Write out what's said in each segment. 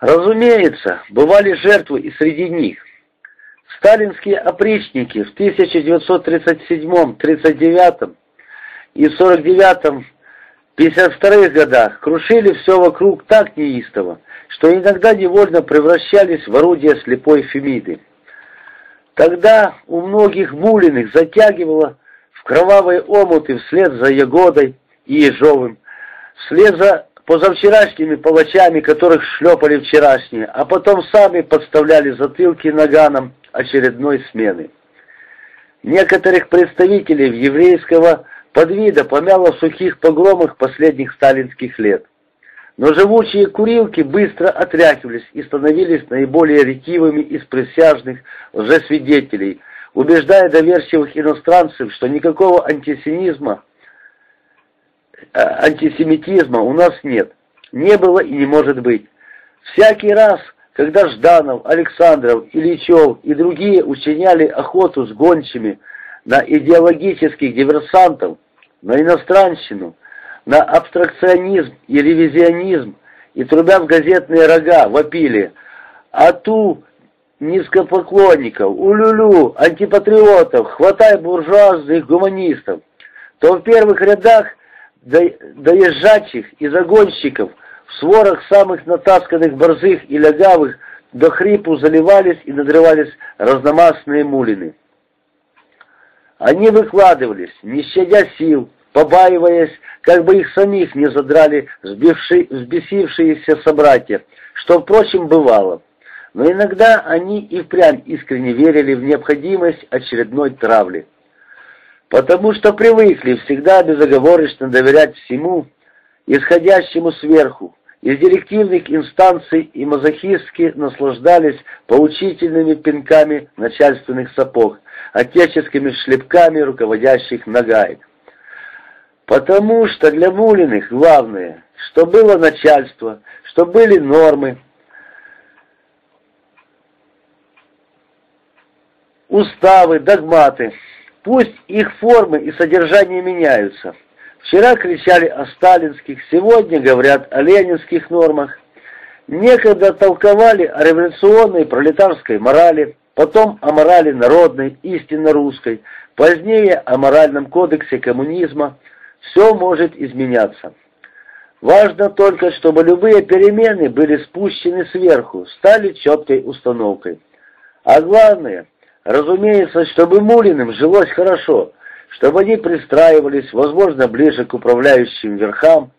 Разумеется, бывали жертвы и среди них. Сталинские опричники в 1937-39 и 49-52 годах крушили все вокруг так неистово, что иногда невольно превращались в орудие слепой Фемиды. Тогда у многих Мулиных затягивало в кровавые омуты вслед за Ягодой и Ежовым, вслед за позавчерашними палачами, которых шлепали вчерашние, а потом сами подставляли затылки наганом очередной смены. Некоторых представителей еврейского подвида помяло в сухих погромах последних сталинских лет. Но живучие курилки быстро отряхивались и становились наиболее ретивыми из присяжных лжесвидетелей, убеждая доверчивых иностранцев, что никакого антисемизма, антисемитизма у нас нет, не было и не может быть. Всякий раз, когда Жданов, Александров, Ильичев и другие учиняли охоту с гончими на идеологических диверсантов, на иностранщину, на абстракционизм и ревизионизм, и трубя в газетные рога вопили «А ту низкопоклонников, улюлю, антипатриотов, хватай буржуазных гуманистов», то в первых рядах доезжачих и загонщиков в сворах самых натасканных борзых и лягавых до хрипу заливались и надрывались разномастные мулины. Они выкладывались, не щадя сил, побаиваясь, как бы их самих не задрали взбесившиеся собратья, что, впрочем, бывало. Но иногда они и впрямь искренне верили в необходимость очередной травли. Потому что привыкли всегда безоговорочно доверять всему, исходящему сверху, из директивных инстанций и мазохистски наслаждались поучительными пинками начальственных сапог, отеческими шлепками руководящих нагаек. Потому что для Мулиных главное, что было начальство, что были нормы, уставы, догматы. Пусть их формы и содержание меняются. Вчера кричали о сталинских, сегодня говорят о ленинских нормах. Некогда толковали о революционной пролетарской морали, потом о морали народной, истинно русской, позднее о моральном кодексе коммунизма, все может изменяться. Важно только, чтобы любые перемены были спущены сверху, стали четкой установкой. А главное, разумеется, чтобы Мулиным жилось хорошо, чтобы они пристраивались, возможно, ближе к управляющим верхам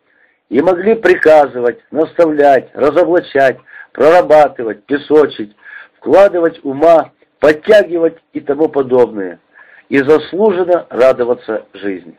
и могли приказывать, наставлять, разоблачать, прорабатывать, песочить, вкладывать ума, подтягивать и тому подобное, и заслуженно радоваться жизни.